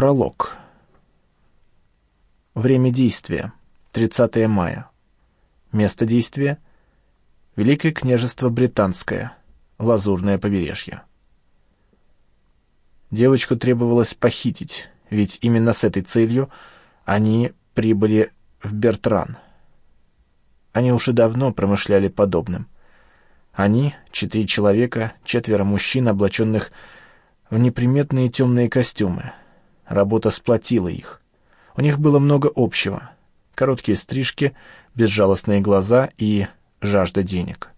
Пролог. Время действия. 30 мая. Место действия. Великое княжество Британское. Лазурное побережье. Девочку требовалось похитить, ведь именно с этой целью они прибыли в Бертран. Они уже давно промышляли подобным. Они, четыре человека, четверо мужчин, облаченных в неприметные темные костюмы. Работа сплотила их. У них было много общего. Короткие стрижки, безжалостные глаза и жажда денег.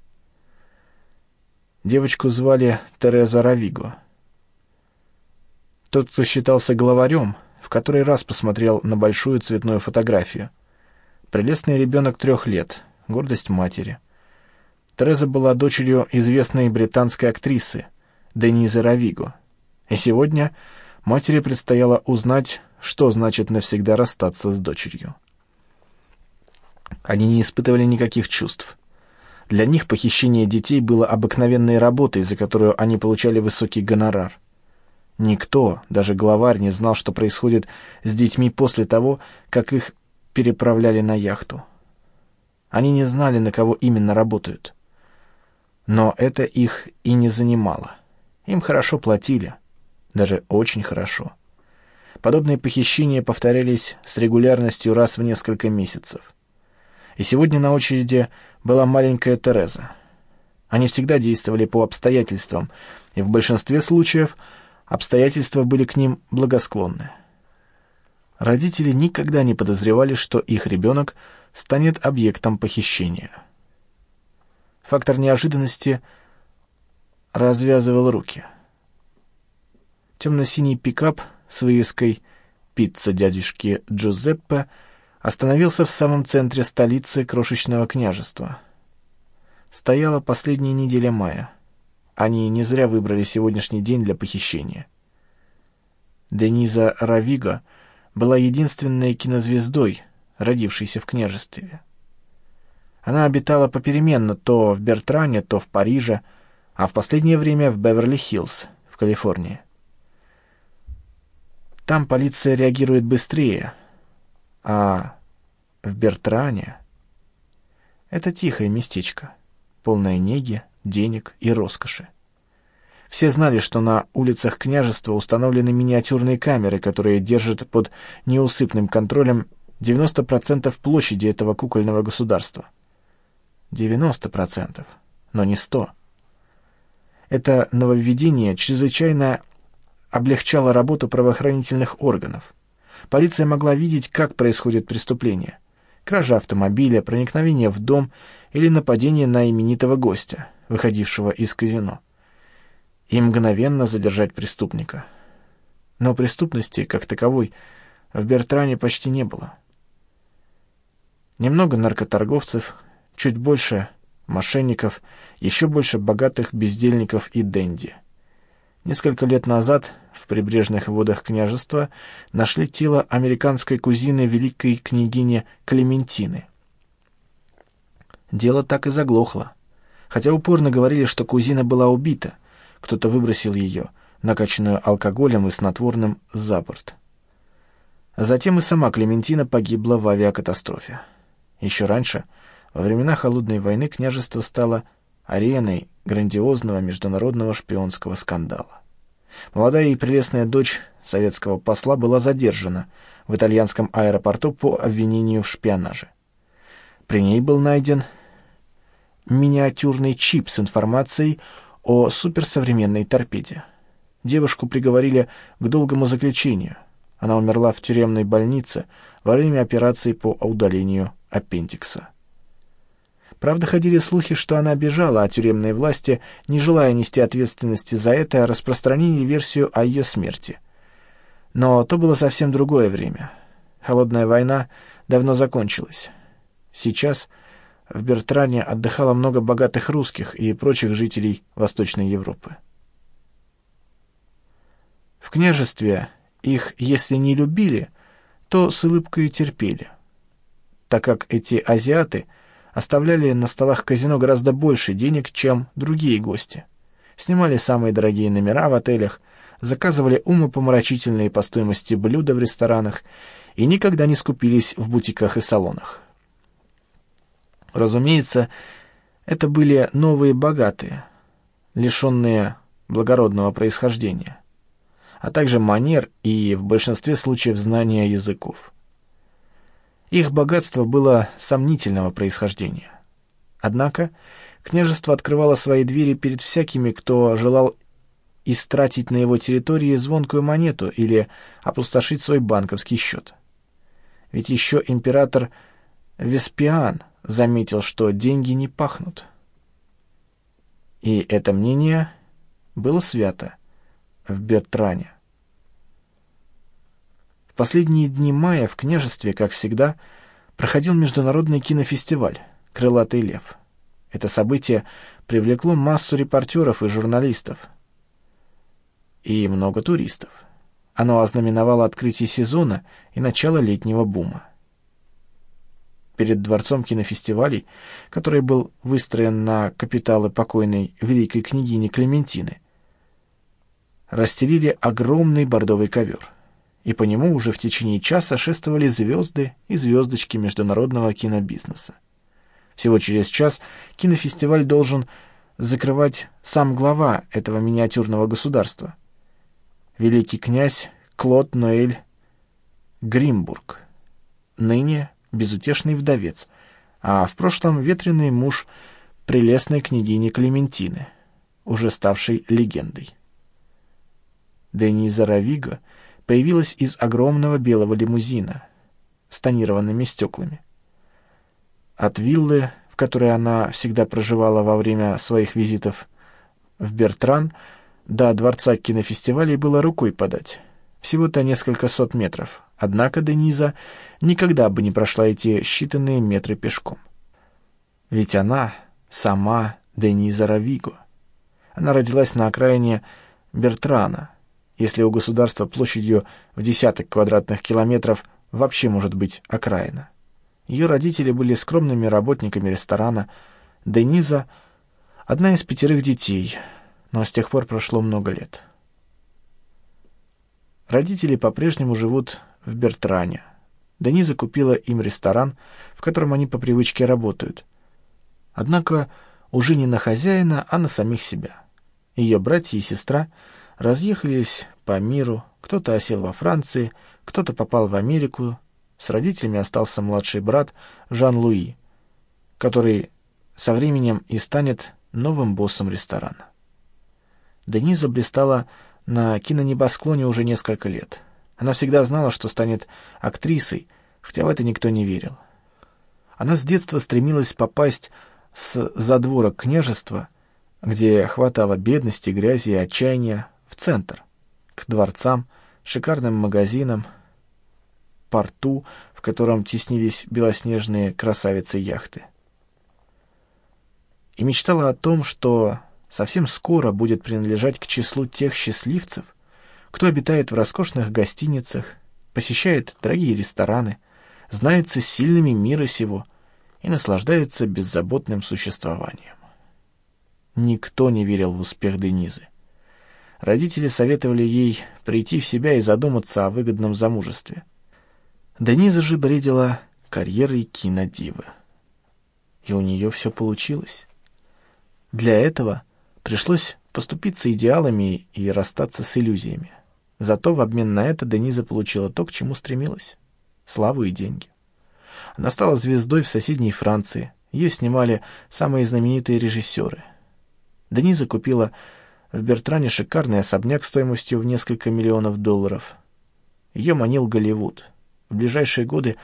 Девочку звали Тереза Равиго. Тот, кто считался главарем, в который раз посмотрел на большую цветную фотографию. Прелестный ребенок трех лет, гордость матери. Тереза была дочерью известной британской актрисы Денизы Равиго. И сегодня матери предстояло узнать, что значит навсегда расстаться с дочерью. Они не испытывали никаких чувств. Для них похищение детей было обыкновенной работой, за которую они получали высокий гонорар. Никто, даже главарь, не знал, что происходит с детьми после того, как их переправляли на яхту. Они не знали, на кого именно работают. Но это их и не занимало. Им хорошо платили, даже очень хорошо. Подобные похищения повторялись с регулярностью раз в несколько месяцев. И сегодня на очереди была маленькая Тереза. Они всегда действовали по обстоятельствам, и в большинстве случаев обстоятельства были к ним благосклонны. Родители никогда не подозревали, что их ребенок станет объектом похищения. Фактор неожиданности развязывал руки. Темно-синий пикап с вывеской «Пицца дядюшки Джузеппе» остановился в самом центре столицы крошечного княжества. Стояла последняя неделя мая. Они не зря выбрали сегодняшний день для похищения. Дениза Равига была единственной кинозвездой, родившейся в княжестве. Она обитала попеременно то в Бертране, то в Париже, а в последнее время в Беверли-Хиллз, в Калифорнии. Там полиция реагирует быстрее, а в Бертране это тихое местечко, полное неги, денег и роскоши. Все знали, что на улицах княжества установлены миниатюрные камеры, которые держат под неусыпным контролем 90% площади этого кукольного государства. 90%, но не 100%. Это нововведение чрезвычайно облегчало работу правоохранительных органов. Полиция могла видеть, как происходит преступление. Кража автомобиля, проникновение в дом или нападение на именитого гостя, выходившего из казино. И мгновенно задержать преступника. Но преступности, как таковой, в Бертране почти не было. Немного наркоторговцев, чуть больше мошенников, еще больше богатых бездельников и денди. Несколько лет назад в прибрежных водах княжества нашли тело американской кузины великой княгини Клементины. Дело так и заглохло. Хотя упорно говорили, что кузина была убита, кто-то выбросил ее, накачанную алкоголем и снотворным, за борт. Затем и сама Клементина погибла в авиакатастрофе. Еще раньше, во времена Холодной войны, княжество стало ареной грандиозного международного шпионского скандала. Молодая и прелестная дочь советского посла была задержана в итальянском аэропорту по обвинению в шпионаже. При ней был найден миниатюрный чип с информацией о суперсовременной торпеде. Девушку приговорили к долгому заключению. Она умерла в тюремной больнице во время операции по удалению аппендикса. Правда, ходили слухи, что она бежала, а тюремные власти, не желая нести ответственности за это, распространили версию о ее смерти. Но то было совсем другое время. Холодная война давно закончилась. Сейчас в Бертране отдыхало много богатых русских и прочих жителей Восточной Европы. В княжестве их, если не любили, то с улыбкой терпели, так как эти азиаты — оставляли на столах казино гораздо больше денег, чем другие гости. Снимали самые дорогие номера в отелях, заказывали умопомрачительные по стоимости блюда в ресторанах и никогда не скупились в бутиках и салонах. Разумеется, это были новые богатые, лишенные благородного происхождения, а также манер и, в большинстве случаев, знания языков. Их богатство было сомнительного происхождения. Однако княжество открывало свои двери перед всякими, кто желал истратить на его территории звонкую монету или опустошить свой банковский счет. Ведь еще император Веспиан заметил, что деньги не пахнут. И это мнение было свято в Бертране. В последние дни мая в княжестве, как всегда, проходил международный кинофестиваль «Крылатый лев». Это событие привлекло массу репортеров и журналистов. И много туристов. Оно ознаменовало открытие сезона и начало летнего бума. Перед дворцом кинофестивалей, который был выстроен на капиталы покойной великой княгини Клементины, расстелили огромный бордовый ковер, и по нему уже в течение часа шествовали звезды и звездочки международного кинобизнеса. Всего через час кинофестиваль должен закрывать сам глава этого миниатюрного государства, великий князь Клод Ноэль Гримбург, ныне безутешный вдовец, а в прошлом ветреный муж прелестной княгини Клементины, уже ставшей легендой. Дениза Равиго появилась из огромного белого лимузина с тонированными стеклами. От виллы, в которой она всегда проживала во время своих визитов в Бертран, до дворца кинофестивалей было рукой подать. Всего-то несколько сот метров. Однако Дениза никогда бы не прошла эти считанные метры пешком. Ведь она сама Дениза Равиго. Она родилась на окраине Бертрана, если у государства площадью в десяток квадратных километров вообще может быть окраина. Ее родители были скромными работниками ресторана. Дениза — одна из пятерых детей, но с тех пор прошло много лет. Родители по-прежнему живут в Бертране. Дениза купила им ресторан, в котором они по привычке работают. Однако уже не на хозяина, а на самих себя. Ее братья и сестра разъехались по миру, кто-то осел во Франции, кто-то попал в Америку, с родителями остался младший брат Жан-Луи, который со временем и станет новым боссом ресторана. Дениза блистала на кинонебосклоне уже несколько лет. Она всегда знала, что станет актрисой, хотя в это никто не верил. Она с детства стремилась попасть с задворок княжества, где хватало бедности, грязи и отчаяния, в центр, к дворцам, шикарным магазинам, порту, в котором теснились белоснежные красавицы-яхты. И мечтала о том, что совсем скоро будет принадлежать к числу тех счастливцев, кто обитает в роскошных гостиницах, посещает дорогие рестораны, знается с сильными мира сего и наслаждается беззаботным существованием. Никто не верил в успех Денизы. Родители советовали ей прийти в себя и задуматься о выгодном замужестве. Дениза же бредила карьерой кинодивы. И у нее все получилось. Для этого пришлось поступиться идеалами и расстаться с иллюзиями. Зато в обмен на это Дениза получила то, к чему стремилась — славу и деньги. Она стала звездой в соседней Франции. Ее снимали самые знаменитые режиссеры. Дениза купила в Бертране шикарный особняк стоимостью в несколько миллионов долларов. Ее манил Голливуд. В ближайшие годы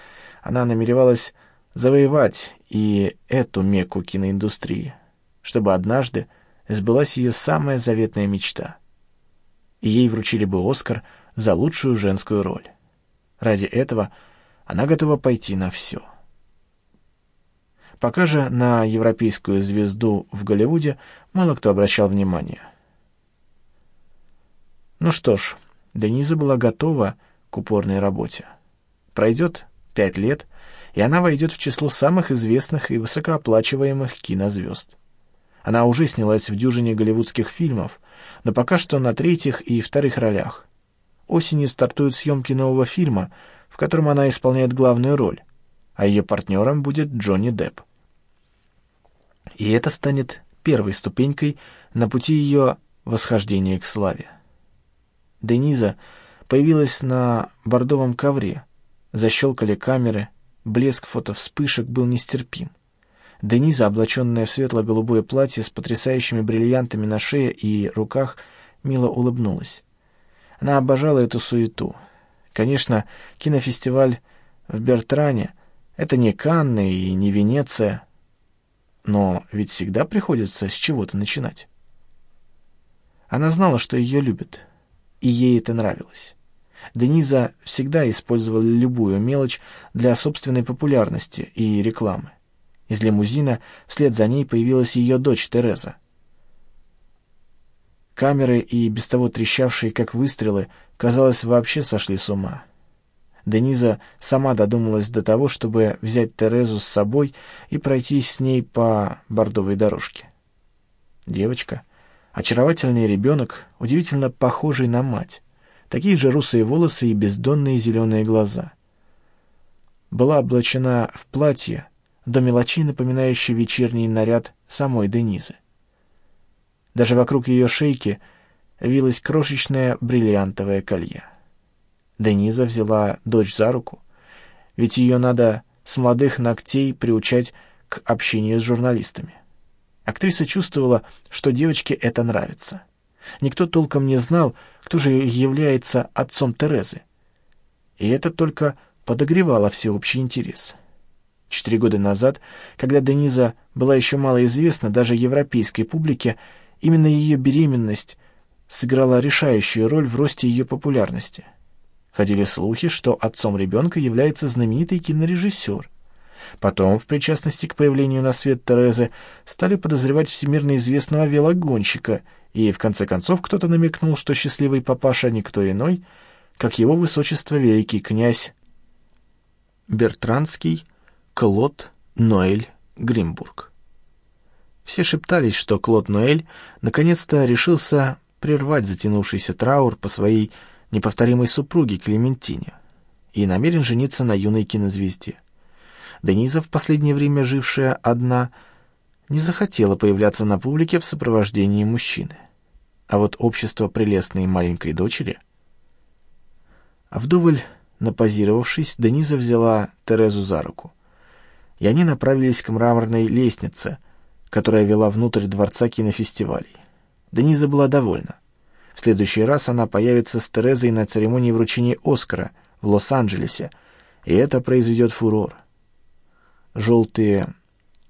она намеревалась завоевать и эту мекку киноиндустрии, чтобы однажды сбылась ее самая заветная мечта. Ей вручили бы Оскар за лучшую женскую роль. Ради этого она готова пойти на все. Пока же на европейскую звезду в Голливуде мало кто обращал внимание. Ну что ж, Дениза была готова к упорной работе. Пройдет пять лет, и она войдет в число самых известных и высокооплачиваемых кинозвезд. Она уже снялась в дюжине голливудских фильмов, но пока что на третьих и вторых ролях. Осенью стартуют съемки нового фильма, в котором она исполняет главную роль, а ее партнером будет Джонни Депп. И это станет первой ступенькой на пути ее восхождения к славе. Дениза появилась на бордовом ковре, защелкали камеры, блеск фотовспышек был нестерпим. Дениза, облаченная в светло-голубое платье с потрясающими бриллиантами на шее и руках, мило улыбнулась. Она обожала эту суету. Конечно, кинофестиваль в Бертране — это не Канны и не Венеция, но ведь всегда приходится с чего-то начинать. Она знала, что ее любят, и ей это нравилось. Дениза всегда использовала любую мелочь для собственной популярности и рекламы. Из лимузина вслед за ней появилась ее дочь Тереза. Камеры и без того трещавшие, как выстрелы, казалось, вообще сошли с ума. Дениза сама додумалась до того, чтобы взять Терезу с собой и пройтись с ней по бордовой дорожке. Девочка, очаровательный ребенок, удивительно похожий на мать, такие же русые волосы и бездонные зеленые глаза. Была облачена в платье, до мелочей напоминающее вечерний наряд самой Денизы. Даже вокруг ее шейки вилось крошечное бриллиантовое колье. Дениза взяла дочь за руку, ведь ее надо с молодых ногтей приучать к общению с журналистами. Актриса чувствовала, что девочке это нравится. Никто толком не знал, кто же является отцом Терезы. И это только подогревало всеобщий интерес. Четыре года назад, когда Дениза была еще мало известна даже европейской публике, именно ее беременность сыграла решающую роль в росте ее популярности. Ходили слухи, что отцом ребенка является знаменитый кинорежиссер. Потом, в причастности к появлению на свет Терезы, стали подозревать всемирно известного велогонщика, и в конце концов кто-то намекнул, что счастливый папаша никто иной, как его высочество великий князь Бертранский Клод Ноэль Гримбург. Все шептались, что Клод Ноэль наконец-то решился прервать затянувшийся траур по своей неповторимой супруге Клементине и намерен жениться на юной кинозвезде. Дениза, в последнее время жившая одна, не захотела появляться на публике в сопровождении мужчины. А вот общество прелестной маленькой дочери... А вдоволь напозировавшись, Дениза взяла Терезу за руку и они направились к мраморной лестнице, которая вела внутрь дворца кинофестивалей. Дениза была довольна. В следующий раз она появится с Терезой на церемонии вручения Оскара в Лос-Анджелесе, и это произведет фурор. Желтые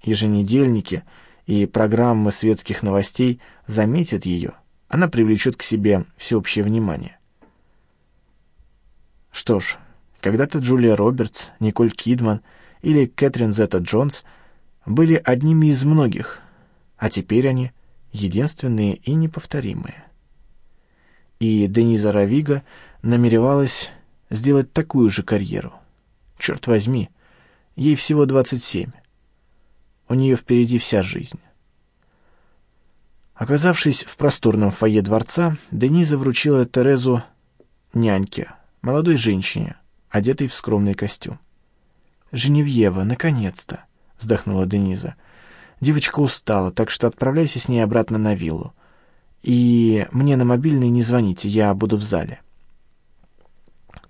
еженедельники и программы светских новостей заметят ее, она привлечет к себе всеобщее внимание. Что ж, когда-то Джулия Робертс, Николь Кидман — или Кэтрин Зетта Джонс были одними из многих, а теперь они единственные и неповторимые. И Дениза Равига намеревалась сделать такую же карьеру. Черт возьми, ей всего 27. У нее впереди вся жизнь. Оказавшись в просторном фойе дворца, Дениза вручила Терезу няньке, молодой женщине, одетой в скромный костюм. «Женевьева, наконец-то!» — вздохнула Дениза. «Девочка устала, так что отправляйся с ней обратно на виллу. И мне на мобильный не звоните, я буду в зале».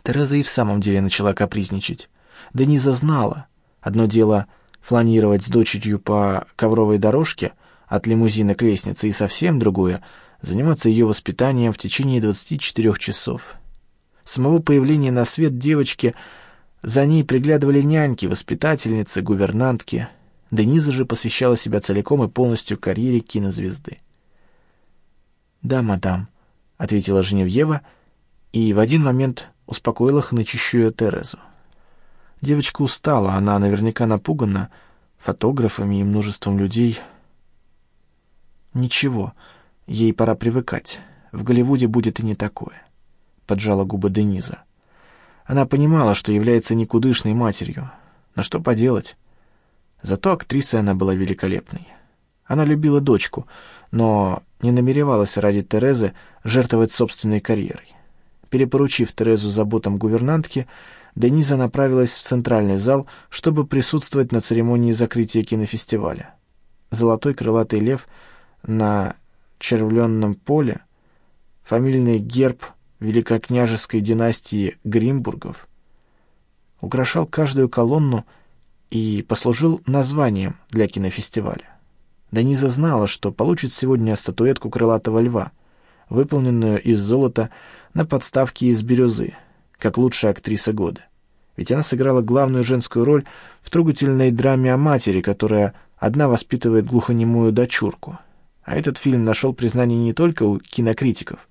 Тереза и в самом деле начала капризничать. Дениза знала. Одно дело фланировать с дочерью по ковровой дорожке от лимузина к лестнице, и совсем другое — заниматься ее воспитанием в течение 24 часов. Самого появления на свет девочки — за ней приглядывали няньки, воспитательницы, гувернантки. Дениза же посвящала себя целиком и полностью карьере кинозвезды. «Да, мадам», — ответила Женевьева, и в один момент успокоила хнычущую Терезу. Девочка устала, она наверняка напугана фотографами и множеством людей. «Ничего, ей пора привыкать. В Голливуде будет и не такое», — поджала губы Дениза. Она понимала, что является никудышной матерью. Но что поделать? Зато актрисой она была великолепной. Она любила дочку, но не намеревалась ради Терезы жертвовать собственной карьерой. Перепоручив Терезу заботам гувернантки, Дениза направилась в центральный зал, чтобы присутствовать на церемонии закрытия кинофестиваля. Золотой крылатый лев на червленном поле, фамильный герб великокняжеской династии Гримбургов, украшал каждую колонну и послужил названием для кинофестиваля. Дениза знала, что получит сегодня статуэтку крылатого льва, выполненную из золота на подставке из бирюзы, как лучшая актриса года. Ведь она сыграла главную женскую роль в трогательной драме о матери, которая одна воспитывает глухонемую дочурку. А этот фильм нашел признание не только у кинокритиков,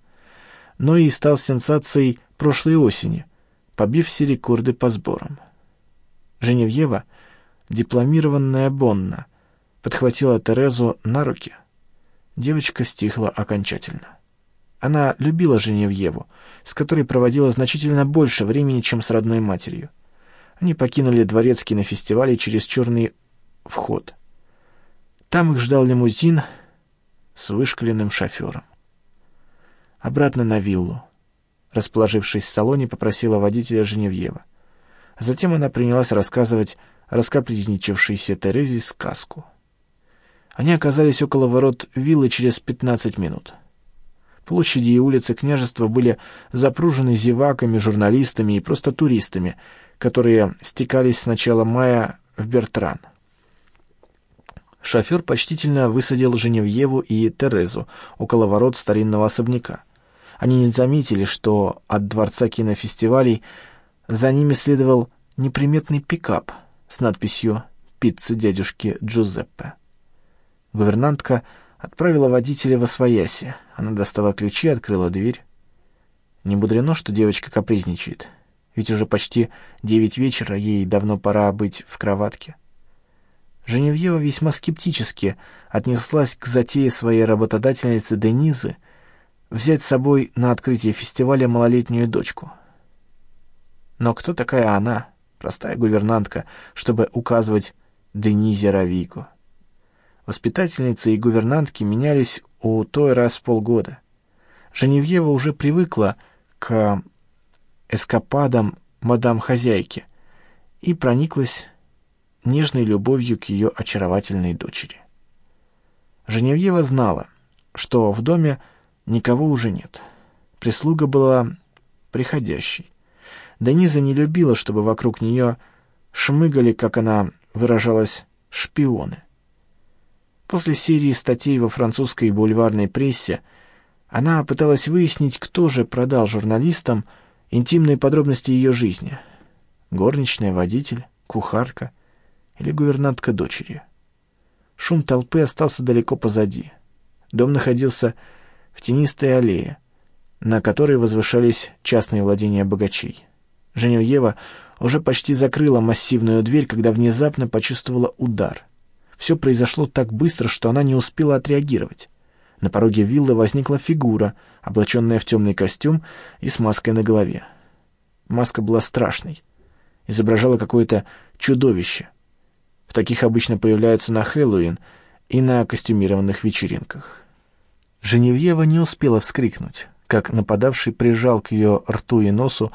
но и стал сенсацией прошлой осени, побив все рекорды по сборам. Женевьева, дипломированная Бонна, подхватила Терезу на руки. Девочка стихла окончательно. Она любила Женевьеву, с которой проводила значительно больше времени, чем с родной матерью. Они покинули дворецкий на фестивале через черный вход. Там их ждал лимузин с вышкаленным шофером. Обратно на виллу. Расположившись в салоне, попросила водителя Женевьева. Затем она принялась рассказывать раскапризничавшейся Терезе сказку. Они оказались около ворот виллы через пятнадцать минут. Площади и улицы княжества были запружены зеваками, журналистами и просто туристами, которые стекались с начала мая в Бертран. Шофер почтительно высадил Женевьеву и Терезу около ворот старинного особняка. Они не заметили, что от дворца кинофестивалей за ними следовал неприметный пикап с надписью «Пицца дядюшки Джузеппе». Гувернантка отправила водителя во свояси. Она достала ключи, открыла дверь. Не мудрено, что девочка капризничает, ведь уже почти девять вечера, ей давно пора быть в кроватке. Женевьева весьма скептически отнеслась к затее своей работодательницы Денизы взять с собой на открытие фестиваля малолетнюю дочку. Но кто такая она, простая гувернантка, чтобы указывать Денизе Равико? Воспитательницы и гувернантки менялись у той раз в полгода. Женевьева уже привыкла к эскападам мадам-хозяйки и прониклась нежной любовью к ее очаровательной дочери. Женевьева знала, что в доме никого уже нет. Прислуга была приходящей. Дениза не любила, чтобы вокруг нее шмыгали, как она выражалась, шпионы. После серии статей во французской бульварной прессе она пыталась выяснить, кто же продал журналистам интимные подробности ее жизни. Горничная, водитель, кухарка или гувернантка дочери. Шум толпы остался далеко позади. Дом находился в тенистой аллее, на которой возвышались частные владения богачей. Женевьева уже почти закрыла массивную дверь, когда внезапно почувствовала удар. Все произошло так быстро, что она не успела отреагировать. На пороге виллы возникла фигура, облаченная в темный костюм и с маской на голове. Маска была страшной. Изображала какое-то чудовище. В таких обычно появляются на Хэллоуин и на костюмированных вечеринках. Женевьева не успела вскрикнуть, как нападавший прижал к ее рту и носу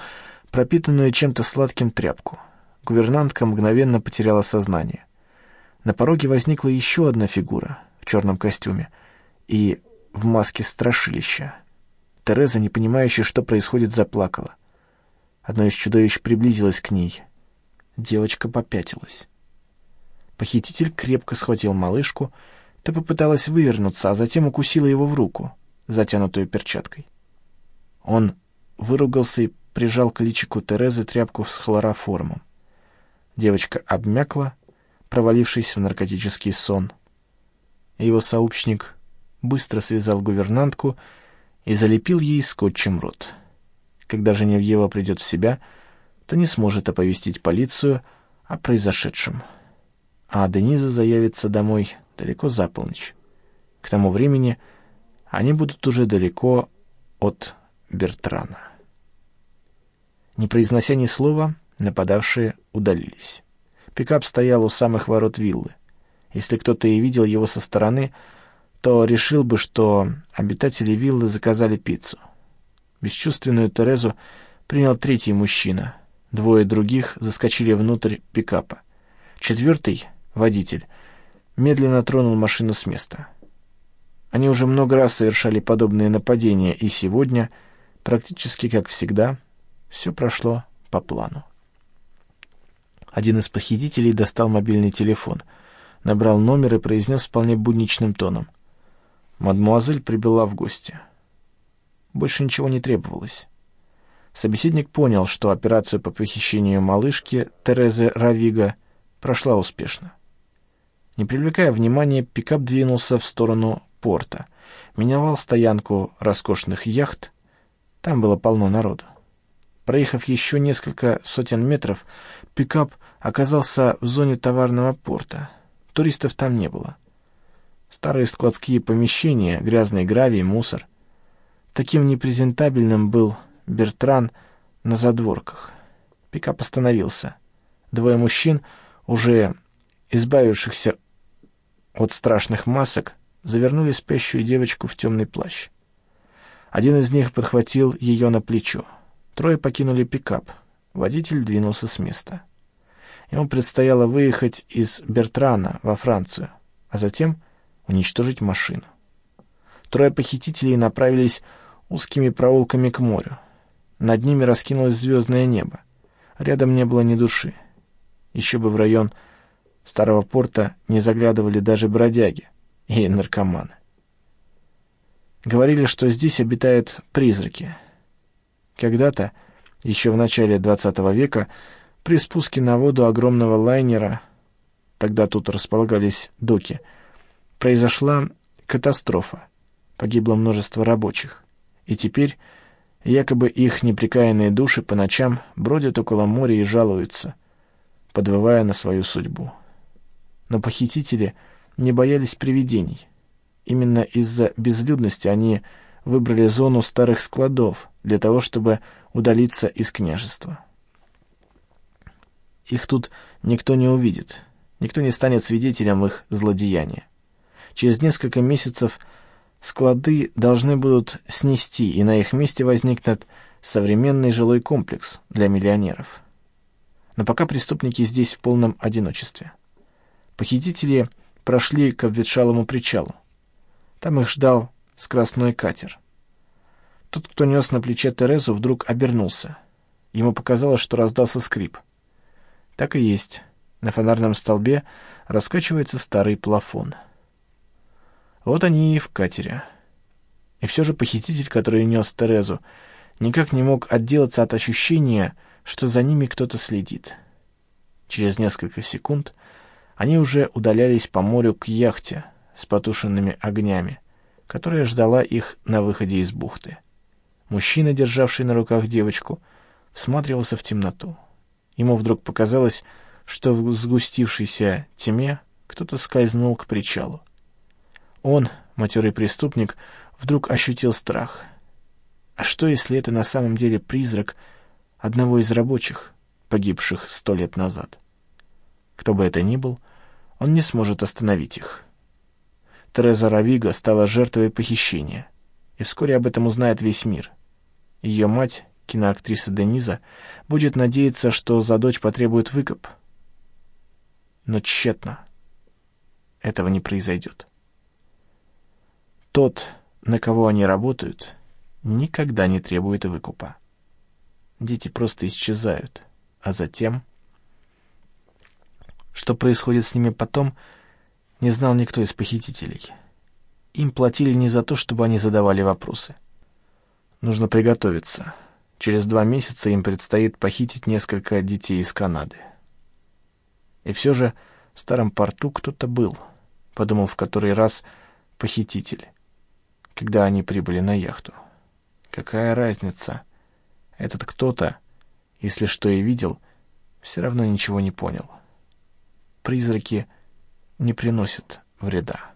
пропитанную чем-то сладким тряпку. Гувернантка мгновенно потеряла сознание. На пороге возникла еще одна фигура в черном костюме и в маске страшилища. Тереза, не понимающая, что происходит, заплакала. Одно из чудовищ приблизилось к ней. Девочка попятилась. Похититель крепко схватил малышку, та попыталась вывернуться, а затем укусила его в руку, затянутую перчаткой. Он выругался и прижал к личику Терезы тряпку с хлороформом. Девочка обмякла, провалившись в наркотический сон. Его сообщник быстро связал гувернантку и залепил ей скотчем рот. Когда Женевьева придет в себя, то не сможет оповестить полицию о произошедшем. А Дениза заявится домой далеко за полночь. К тому времени они будут уже далеко от Бертрана. Не произнося ни слова, нападавшие удалились. Пикап стоял у самых ворот виллы. Если кто-то и видел его со стороны, то решил бы, что обитатели виллы заказали пиццу. Бесчувственную Терезу принял третий мужчина. Двое других заскочили внутрь пикапа. Четвертый, водитель, медленно тронул машину с места. Они уже много раз совершали подобные нападения, и сегодня, практически как всегда, все прошло по плану. Один из похитителей достал мобильный телефон, набрал номер и произнес вполне будничным тоном. «Мадмуазель прибыла в гости». Больше ничего не требовалось. Собеседник понял, что операцию по похищению малышки Терезы Равига прошла успешно. Не привлекая внимания, пикап двинулся в сторону порта, миновал стоянку роскошных яхт, там было полно народу. Проехав еще несколько сотен метров, пикап оказался в зоне товарного порта. Туристов там не было. Старые складские помещения, грязный гравий, мусор. Таким непрезентабельным был Бертран на задворках. Пикап остановился. Двое мужчин, уже избавившихся от страшных масок, завернули спящую девочку в темный плащ. Один из них подхватил ее на плечо. Трое покинули пикап. Водитель двинулся с места. Ему предстояло выехать из Бертрана во Францию, а затем уничтожить машину. Трое похитителей направились узкими проулками к морю. Над ними раскинулось звездное небо. Рядом не было ни души. Еще бы в район старого порта не заглядывали даже бродяги и наркоманы. Говорили, что здесь обитают призраки. Когда-то, еще в начале XX века, при спуске на воду огромного лайнера, тогда тут располагались доки, произошла катастрофа. Погибло множество рабочих. И теперь якобы их неприкаянные души по ночам бродят около моря и жалуются, подвывая на свою судьбу. Но похитители не боялись привидений. Именно из-за безлюдности они выбрали зону старых складов для того, чтобы удалиться из княжества. Их тут никто не увидит, никто не станет свидетелем их злодеяния. Через несколько месяцев склады должны будут снести, и на их месте возникнет современный жилой комплекс для миллионеров. Но пока преступники здесь в полном одиночестве. Похитители прошли к обветшалому причалу. Там их ждал скоростной катер. Тот, кто нес на плече Терезу, вдруг обернулся. Ему показалось, что раздался скрип. Так и есть. На фонарном столбе раскачивается старый плафон. Вот они и в катере. И все же похититель, который нес Терезу, никак не мог отделаться от ощущения, что за ними кто-то следит. Через несколько секунд они уже удалялись по морю к яхте с потушенными огнями, которая ждала их на выходе из бухты. Мужчина, державший на руках девочку, всматривался в темноту. Ему вдруг показалось, что в сгустившейся тьме кто-то скользнул к причалу. Он, матерый преступник, вдруг ощутил страх. А что, если это на самом деле призрак одного из рабочих, погибших сто лет назад? Кто бы это ни был, он не сможет остановить их. Тереза Равига стала жертвой похищения, и вскоре об этом узнает весь мир. Ее мать, киноактриса Дениза, будет надеяться, что за дочь потребует выкуп. Но тщетно. Этого не произойдет. Тот, на кого они работают, никогда не требует выкупа. Дети просто исчезают, а затем... Что происходит с ними потом, не знал никто из похитителей. Им платили не за то, чтобы они задавали вопросы. Нужно приготовиться. Через два месяца им предстоит похитить несколько детей из Канады. И все же в старом порту кто-то был, подумал в который раз похититель, когда они прибыли на яхту. Какая разница? Этот кто-то, если что и видел, все равно ничего не понял призраки не приносят вреда.